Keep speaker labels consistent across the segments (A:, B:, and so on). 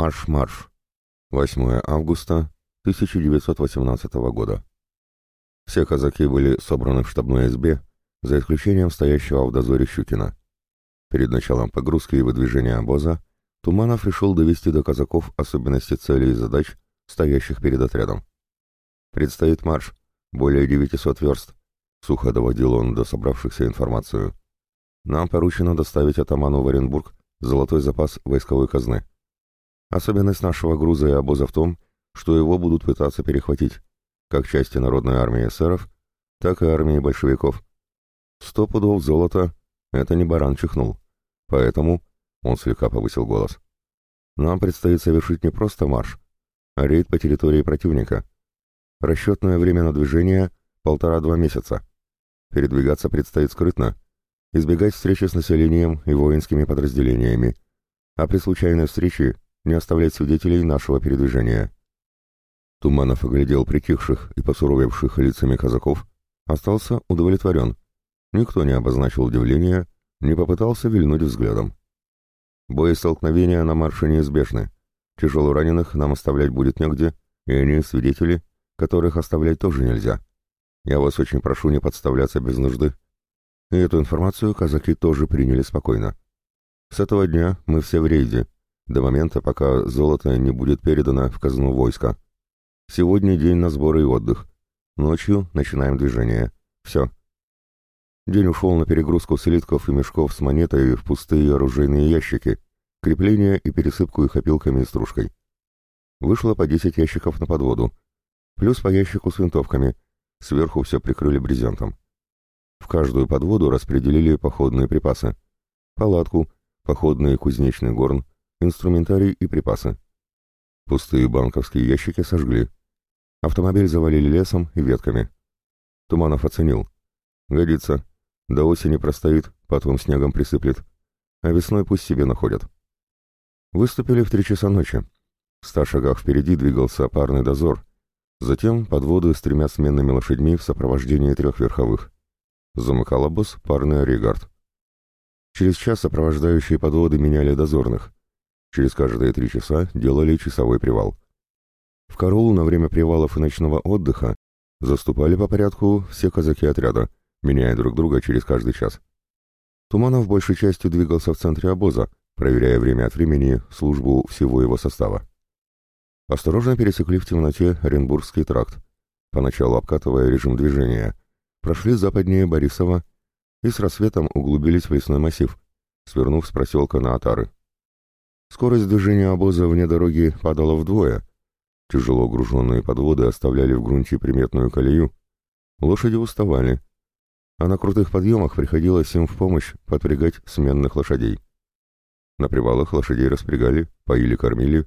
A: Марш-марш. 8 августа 1918 года. Все казаки были собраны в штабной избе, за исключением стоящего в дозоре Щукина. Перед началом погрузки и выдвижения обоза Туманов решил довести до казаков особенности целей и задач, стоящих перед отрядом. «Предстоит марш, более 900 верст», — сухо доводил он до собравшихся информацию. «Нам поручено доставить атаману в Оренбург золотой запас войсковой казны. Особенность нашего груза и обоза в том, что его будут пытаться перехватить, как части народной армии эсеров, так и армии большевиков. Сто пудов золота — это не баран чихнул. Поэтому, — он слегка повысил голос, — нам предстоит совершить не просто марш, а рейд по территории противника. Расчетное время на движение — полтора-два месяца. Передвигаться предстоит скрытно, избегать встречи с населением и воинскими подразделениями, а при случайной встрече не оставлять свидетелей нашего передвижения. Туманов оглядел притихших и посуровевших лицами казаков, остался удовлетворен. Никто не обозначил удивления, не попытался вильнуть взглядом. Бои столкновения на марше неизбежны. Тяжело раненых нам оставлять будет негде, и они свидетели, которых оставлять тоже нельзя. Я вас очень прошу не подставляться без нужды. И эту информацию казаки тоже приняли спокойно. С этого дня мы все в рейде, до момента, пока золото не будет передано в казну войска. Сегодня день на сборы и отдых. Ночью начинаем движение. Все. День ушел на перегрузку слитков и мешков с монетой в пустые оружейные ящики, крепление и пересыпку их опилками и стружкой. Вышло по 10 ящиков на подводу, плюс по ящику с винтовками, сверху все прикрыли брезентом. В каждую подводу распределили походные припасы. Палатку, походный кузнечный горн, инструментарий и припасы. Пустые банковские ящики сожгли. Автомобиль завалили лесом и ветками. Туманов оценил. Годится. До осени простоит, потом снегом присыплет. А весной пусть себе находят. Выступили в три часа ночи. В ста шагах впереди двигался парный дозор. Затем подводы с тремя сменными лошадьми в сопровождении трех верховых. Замыкал обоз парный оригард. Через час сопровождающие подводы меняли дозорных. Через каждые три часа делали часовой привал. В караул на время привалов и ночного отдыха заступали по порядку все казаки отряда, меняя друг друга через каждый час. Туманов большей частью двигался в центре обоза, проверяя время от времени службу всего его состава. Осторожно пересекли в темноте Оренбургский тракт, поначалу обкатывая режим движения, прошли западнее Борисова и с рассветом углубились в лесной массив, свернув с проселка на Атары. Скорость движения обоза вне дороги падала вдвое. Тяжело груженные подводы оставляли в грунте приметную колею. Лошади уставали, а на крутых подъемах приходилось им в помощь подпрягать сменных лошадей. На привалах лошадей распрягали, поили-кормили,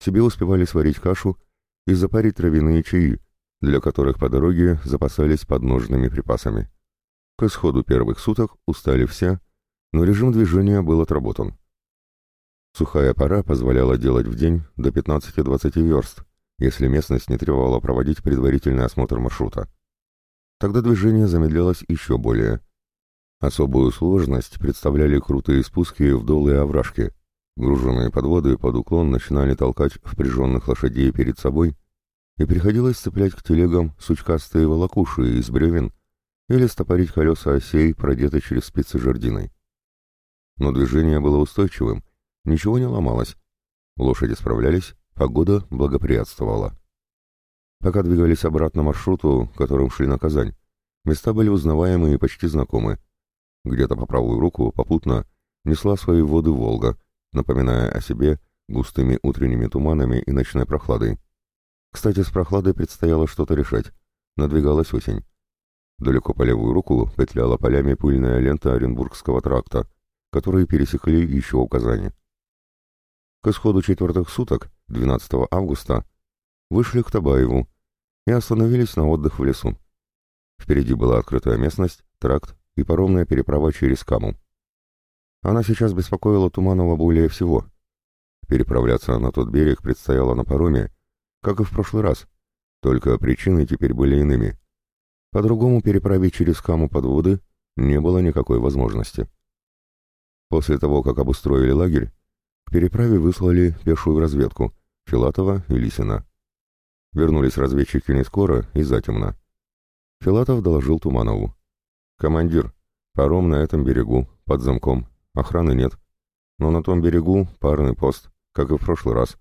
A: себе успевали сварить кашу и запарить травяные чаи, для которых по дороге запасались подножными припасами. К исходу первых суток устали все, но режим движения был отработан. Сухая пора позволяла делать в день до 15-20 верст, если местность не требовала проводить предварительный осмотр маршрута. Тогда движение замедлялось еще более. Особую сложность представляли крутые спуски в долые овражки. Груженные подводы под уклон начинали толкать впряженных лошадей перед собой, и приходилось цеплять к телегам сучкастые волокуши из бревен или стопорить колеса осей, продетой через спицы жердиной. Но движение было устойчивым, Ничего не ломалось. Лошади справлялись, погода благоприятствовала. Пока двигались обратно маршруту, которым шли на Казань, места были узнаваемы и почти знакомы. Где-то по правую руку, попутно, несла свои воды Волга, напоминая о себе густыми утренними туманами и ночной прохладой. Кстати, с прохладой предстояло что-то решать. Надвигалась осень. Далеко по левую руку петляла полями пыльная лента Оренбургского тракта, которые пересекли еще у Казани. К исходу четвертых суток, 12 августа, вышли к Табаеву и остановились на отдых в лесу. Впереди была открытая местность, тракт и паромная переправа через Каму. Она сейчас беспокоила Туманова более всего. Переправляться на тот берег предстояло на пароме, как и в прошлый раз, только причины теперь были иными. По-другому переправить через Каму подводы не было никакой возможности. После того, как обустроили лагерь, К переправе выслали пешую разведку Филатова и Лисина. Вернулись разведчики не скоро и затемно. Филатов доложил Туманову. «Командир, паром на этом берегу, под замком. Охраны нет. Но на том берегу парный пост, как и в прошлый раз.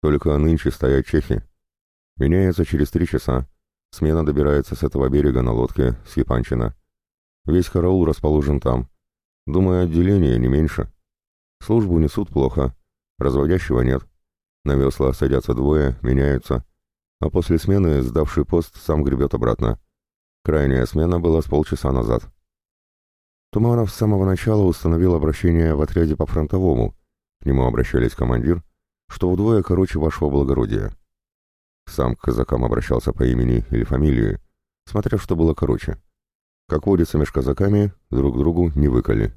A: Только нынче стоят чехи. Меняется через три часа. Смена добирается с этого берега на лодке с Япанчина. Весь караул расположен там. Думаю, отделение не меньше. Службу несут плохо. Разводящего нет. На весла садятся двое, меняются. А после смены сдавший пост сам гребет обратно. Крайняя смена была с полчаса назад. Туманов с самого начала установил обращение в отряде по фронтовому. К нему обращались командир, что вдвое короче вашего благородия. Сам к казакам обращался по имени или фамилии, смотря что было короче. Как водится меж казаками, друг другу не выколи.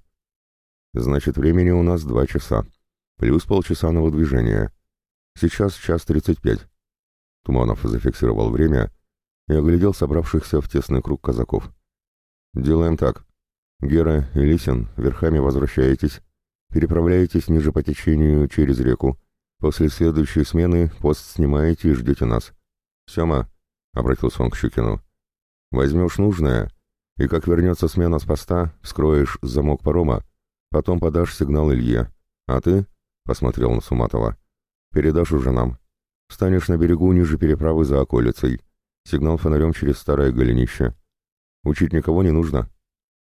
A: Значит, времени у нас два часа, плюс полчаса на выдвижение. Сейчас час тридцать пять. Туманов зафиксировал время и оглядел собравшихся в тесный круг казаков. «Делаем так. Гера и Лисин верхами возвращаетесь, переправляетесь ниже по течению через реку. После следующей смены пост снимаете и ждете нас. Сема, — обратился он к Щукину, — возьмешь нужное, и как вернется смена с поста, вскроешь замок парома, потом подашь сигнал Илье. А ты, — посмотрел на Суматова, — передашь уже нам. Станешь на берегу ниже переправы за околицей. Сигнал фонарем через старое голенище. Учить никого не нужно.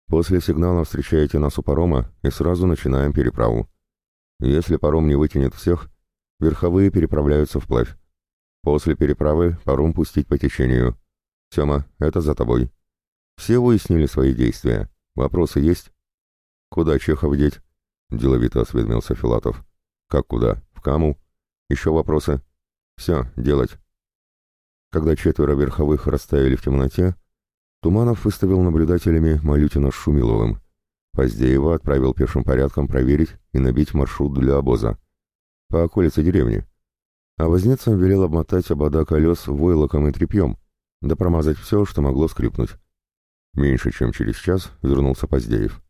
A: После сигнала встречаете нас у парома и сразу начинаем переправу. Если паром не вытянет всех, верховые переправляются вплавь. После переправы паром пустить по течению. Сема, это за тобой. Все выяснили свои действия. Вопросы есть? Куда Чехов деть? Деловито осведомился Филатов. Как куда? В Каму? Еще вопросы? Все, делать. Когда четверо верховых растаяли в темноте, Туманов выставил наблюдателями Малютина с Шумиловым. Поздеева отправил пешим порядком проверить и набить маршрут для обоза. По околице деревни. А возницам велел обмотать обода колес войлоком и тряпьем, да промазать все, что могло скрипнуть. Меньше чем через час вернулся Поздеев.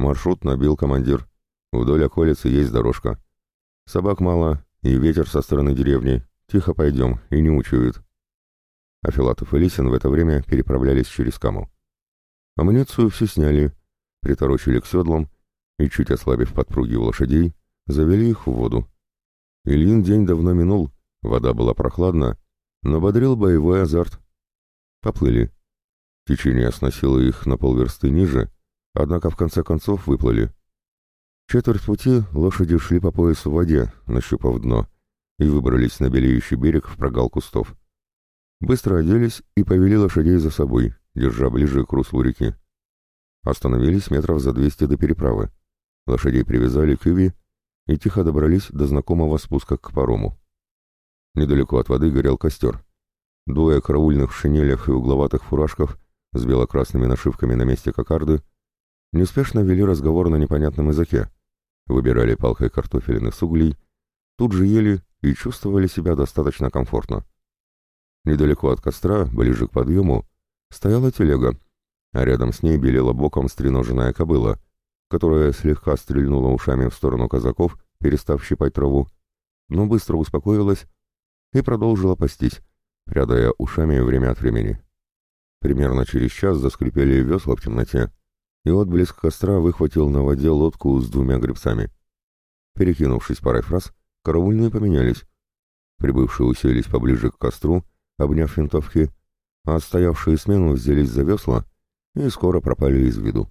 A: Маршрут набил командир. Вдоль околицы есть дорожка. Собак мало, и ветер со стороны деревни. Тихо пойдем, и не учуют. А Филатов и Лисин в это время переправлялись через Каму. Амуницию все сняли, приторочили к седлам и, чуть ослабив подпруги у лошадей, завели их в воду. Ильин день давно минул, вода была прохладна, но бодрил боевой азарт. Поплыли. Течение сносило их на полверсты ниже, однако в конце концов выплыли. Четверть пути лошади шли по поясу в воде, нащупав дно, и выбрались на белеющий берег в прогал кустов. Быстро оделись и повели лошадей за собой, держа ближе к руслу реки. Остановились метров за двести до переправы. Лошадей привязали к Иви и тихо добрались до знакомого спуска к парому. Недалеко от воды горел костер. Двое караульных в шинелях и угловатых фуражках с бело-красными нашивками на месте кокарды неспешно вели разговор на непонятном языке, выбирали палкой картофелины с углей, тут же ели и чувствовали себя достаточно комфортно. Недалеко от костра, ближе к подъему, стояла телега, а рядом с ней белела боком стреноженная кобыла, которая слегка стрельнула ушами в сторону казаков, перестав щипать траву, но быстро успокоилась и продолжила пастись, прядая ушами время от времени. Примерно через час заскрипели весла в темноте, и отблеск костра выхватил на воде лодку с двумя гребцами. Перекинувшись парой фраз, караульные поменялись. Прибывшие уселись поближе к костру обняв винтовки, а отстоявшие смену взялись за весла и скоро пропали из виду.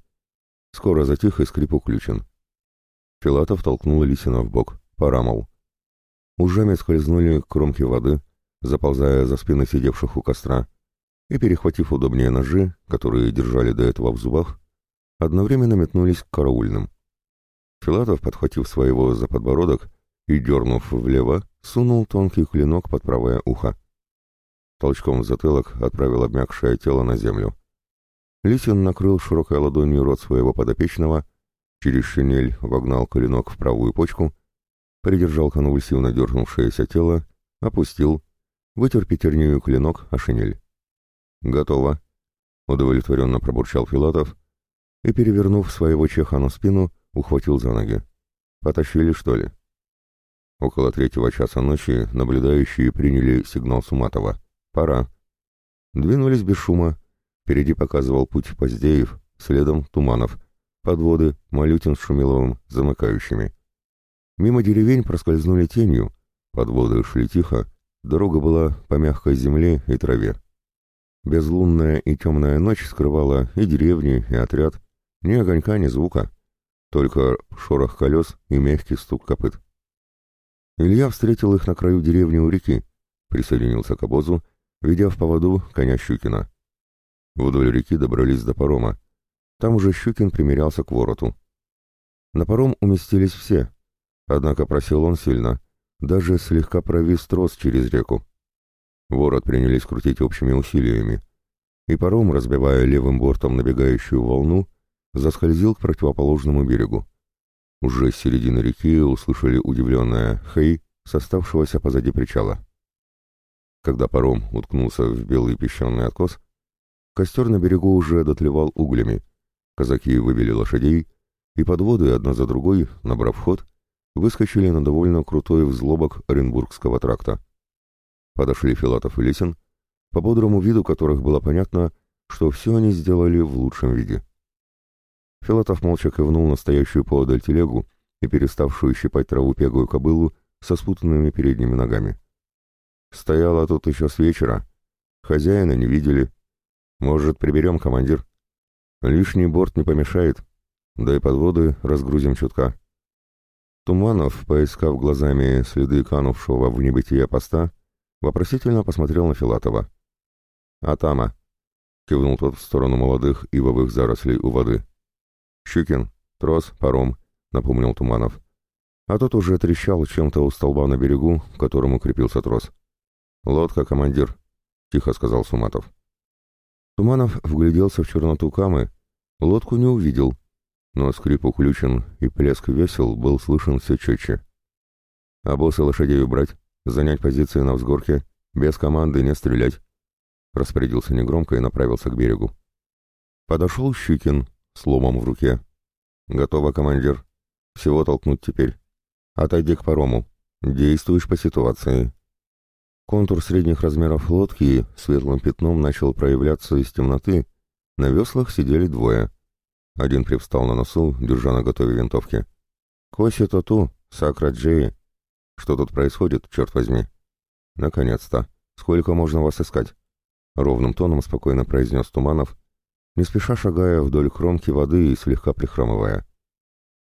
A: Скоро затих и скрип уключен. Филатов толкнул Лисина в бок. Пора, мол. Ужами скользнули к кромке воды, заползая за спины сидевших у костра, и, перехватив удобнее ножи, которые держали до этого в зубах, одновременно метнулись к караульным. Филатов, подхватив своего за подбородок и, дернув влево, сунул тонкий клинок под правое ухо толчком в затылок отправил обмякшее тело на землю. Лисин накрыл широкой ладонью рот своего подопечного, через шинель вогнал коленок в правую почку, придержал конвульсивно дернувшееся тело, опустил, вытер пятернею клинок о шинель. «Готово», — удовлетворенно пробурчал Филатов и, перевернув своего чеха на спину, ухватил за ноги. «Потащили, что ли?» Около третьего часа ночи наблюдающие приняли сигнал Суматова. «Пора». Двинулись без шума. Впереди показывал путь Поздеев, следом Туманов. Подводы, Малютин с Шумиловым, замыкающими. Мимо деревень проскользнули тенью. Подводы шли тихо. Дорога была по мягкой земле и траве. Безлунная и темная ночь скрывала и деревни, и отряд. Ни огонька, ни звука. Только шорох колес и мягкий стук копыт. Илья встретил их на краю деревни у реки, присоединился к обозу, ведя в поводу коня Щукина. Вдоль реки добрались до парома. Там уже Щукин примерялся к вороту. На паром уместились все, однако просил он сильно, даже слегка провис трос через реку. Ворот принялись крутить общими усилиями, и паром, разбивая левым бортом набегающую волну, заскользил к противоположному берегу. Уже с середины реки услышали удивленное «Хей!» с позади причала. Когда паром уткнулся в белый песчаный откос, костер на берегу уже дотлевал углями. Казаки вывели лошадей, и подводы одна за другой, набрав ход, выскочили на довольно крутой взлобок Оренбургского тракта. Подошли Филатов и Лесин, по бодрому виду которых было понятно, что все они сделали в лучшем виде. Филатов молча кивнул на стоящую поодаль телегу и переставшую щипать траву пегую кобылу со спутанными передними ногами. Стояла тут еще с вечера. Хозяина не видели. Может, приберем, командир? Лишний борт не помешает. Да и подводы разгрузим чутка. Туманов, поискав глазами следы канувшего в небытие поста, вопросительно посмотрел на Филатова. «Атама!» — кивнул тот в сторону молодых ивовых зарослей у воды. «Щукин, трос, паром», — напомнил Туманов. А тот уже трещал чем-то у столба на берегу, к которому крепился трос. «Лодка, командир», — тихо сказал Суматов. Туманов вгляделся в черноту камы, лодку не увидел, но скрип уключен и плеск весел был слышен все четче. «А боссы лошадей убрать, занять позиции на взгорке, без команды не стрелять», — распорядился негромко и направился к берегу. Подошел Щукин, с ломом в руке. «Готово, командир. Всего толкнуть теперь. Отойди к парому. Действуешь по ситуации». Контур средних размеров лодки светлым пятном начал проявляться из темноты. На веслах сидели двое. Один привстал на носу, держа на готове винтовки. «Коси Тоту, Сакра Джеи. Что тут происходит, черт возьми?» «Наконец-то. Сколько можно вас искать?» Ровным тоном спокойно произнес Туманов, не спеша шагая вдоль кромки воды и слегка прихрамывая.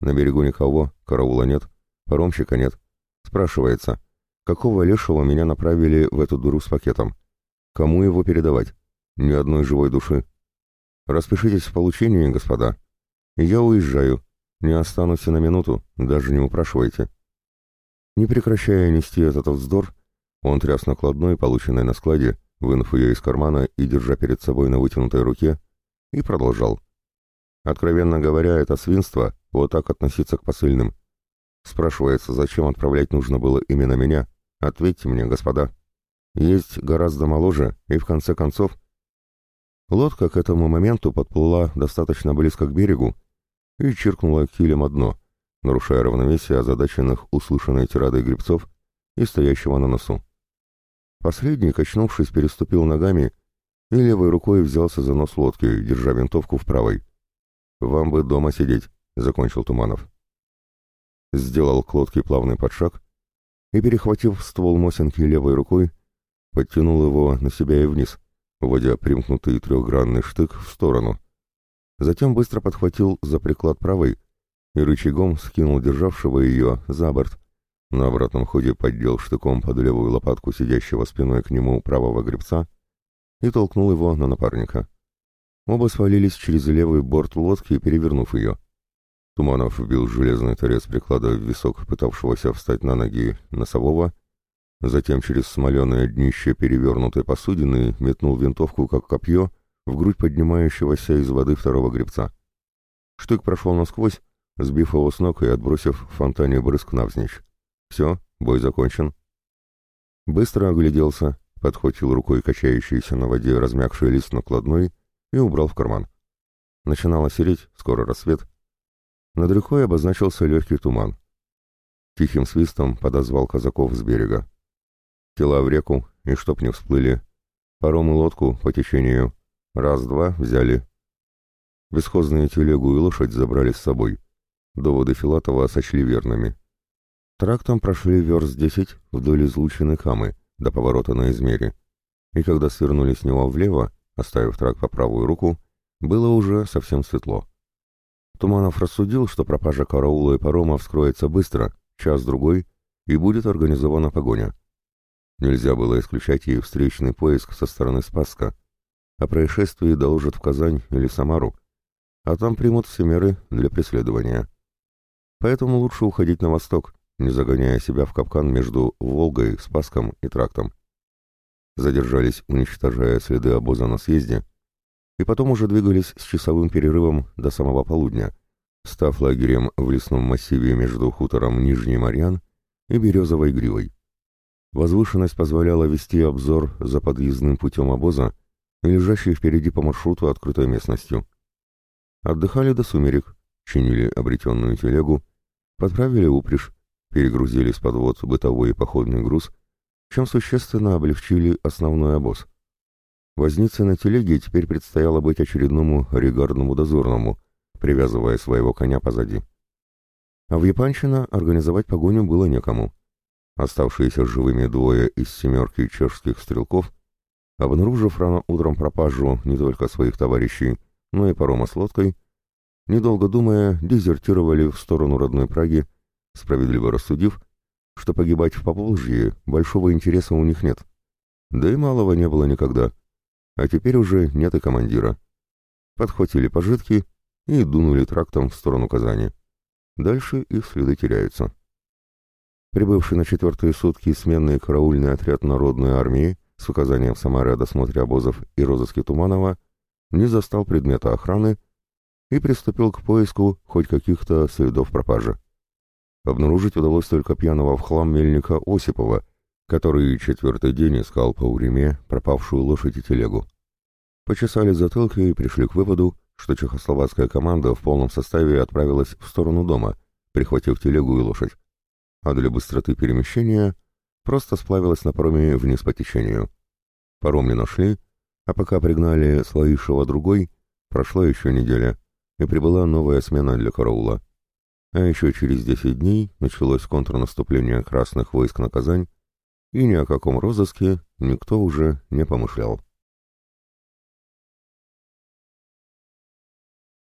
A: На берегу никого, караула нет, паромщика нет. Спрашивается, какого лешего меня направили в эту дуру с пакетом? Кому его передавать? Ни одной живой души. Распишитесь в получении, господа. Я уезжаю. Не останусь и на минуту, даже не упрашивайте. Не прекращая нести этот вздор, он тряс накладной, полученной на складе, вынув ее из кармана и держа перед собой на вытянутой руке, и продолжал. Откровенно говоря, это свинство, вот так относиться к посыльным. Спрашивается, зачем отправлять нужно было именно меня? Ответьте мне, господа. Есть гораздо моложе, и в конце концов... Лодка к этому моменту подплыла достаточно близко к берегу и чиркнула килем одно, нарушая равновесие озадаченных услышанной тирадой грибцов и стоящего на носу. Последний, качнувшись, переступил ногами и левой рукой взялся за нос лодки, держа винтовку в правой. «Вам бы дома сидеть», — закончил Туманов. Сделал к лодке плавный подшаг и, перехватив ствол Мосинки левой рукой, подтянул его на себя и вниз, вводя примкнутый трехгранный штык в сторону. Затем быстро подхватил за приклад правой и рычагом скинул державшего ее за борт. На обратном ходе поддел штыком под левую лопатку сидящего спиной к нему правого гребца и толкнул его на напарника. Оба свалились через левый борт лодки, перевернув ее. Туманов вбил железный торец приклада в висок пытавшегося встать на ноги носового, затем через смоленое днище перевернутой посудины метнул винтовку, как копье, в грудь поднимающегося из воды второго гребца. Штык прошел насквозь, сбив его с ног и отбросив в фонтане брызг навзничь. Все, бой закончен. Быстро огляделся, подхватил рукой качающийся на воде размягший лист накладной и убрал в карман. Начинало сереть, скоро рассвет. Над рекой обозначился легкий туман. Тихим свистом подозвал казаков с берега. Тела в реку, и чтоб не всплыли. Паром и лодку по течению. Раз-два взяли. Бесхозные телегу и лошадь забрали с собой. Доводы Филатова сочли верными. Трактом прошли верст десять вдоль излучины Камы до поворота на Измере. И когда свернули с него влево, оставив трак по правую руку, было уже совсем светло. Туманов рассудил, что пропажа караула и парома вскроется быстро, час-другой, и будет организована погоня. Нельзя было исключать ей встречный поиск со стороны Спасска. О происшествии доложат в Казань или Самару, а там примут все меры для преследования. Поэтому лучше уходить на восток, не загоняя себя в капкан между Волгой, Спаском и трактом. Задержались, уничтожая следы обоза на съезде, и потом уже двигались с часовым перерывом до самого полудня, став лагерем в лесном массиве между хутором Нижний Марьян и Березовой Гривой. Возвышенность позволяла вести обзор за подъездным путем обоза и лежащей впереди по маршруту открытой местностью. Отдыхали до сумерек, чинили обретенную телегу, подправили упряжь, перегрузили с подвод бытовой и походный груз, чем существенно облегчили основной обоз. Вознице на телеге теперь предстояло быть очередному регардному дозорному, привязывая своего коня позади. А в Япанчино организовать погоню было некому. Оставшиеся живыми двое из семерки чешских стрелков, обнаружив рано утром пропажу не только своих товарищей, но и парома с лодкой, недолго думая, дезертировали в сторону родной Праги, справедливо рассудив, что погибать в Поволжье большого интереса у них нет. Да и малого не было никогда. А теперь уже нет и командира. Подхватили пожитки и дунули трактом в сторону Казани. Дальше их следы теряются. Прибывший на четвертые сутки сменный караульный отряд Народной армии с указанием Самары о досмотре обозов и розыске Туманова не застал предмета охраны и приступил к поиску хоть каких-то следов пропажи. Обнаружить удалось только пьяного в хлам мельника Осипова, который четвертый день искал по уреме пропавшую лошадь и телегу. Почесали затылки и пришли к выводу, что чехословацкая команда в полном составе отправилась в сторону дома, прихватив телегу и лошадь, а для быстроты перемещения просто сплавилась на пароме вниз по течению. Паром не нашли, а пока пригнали Слоишева другой, прошла еще неделя, и прибыла новая смена для караула. А еще через 10 дней началось контрнаступление красных войск на Казань, и ни о каком розыске никто уже не помышлял.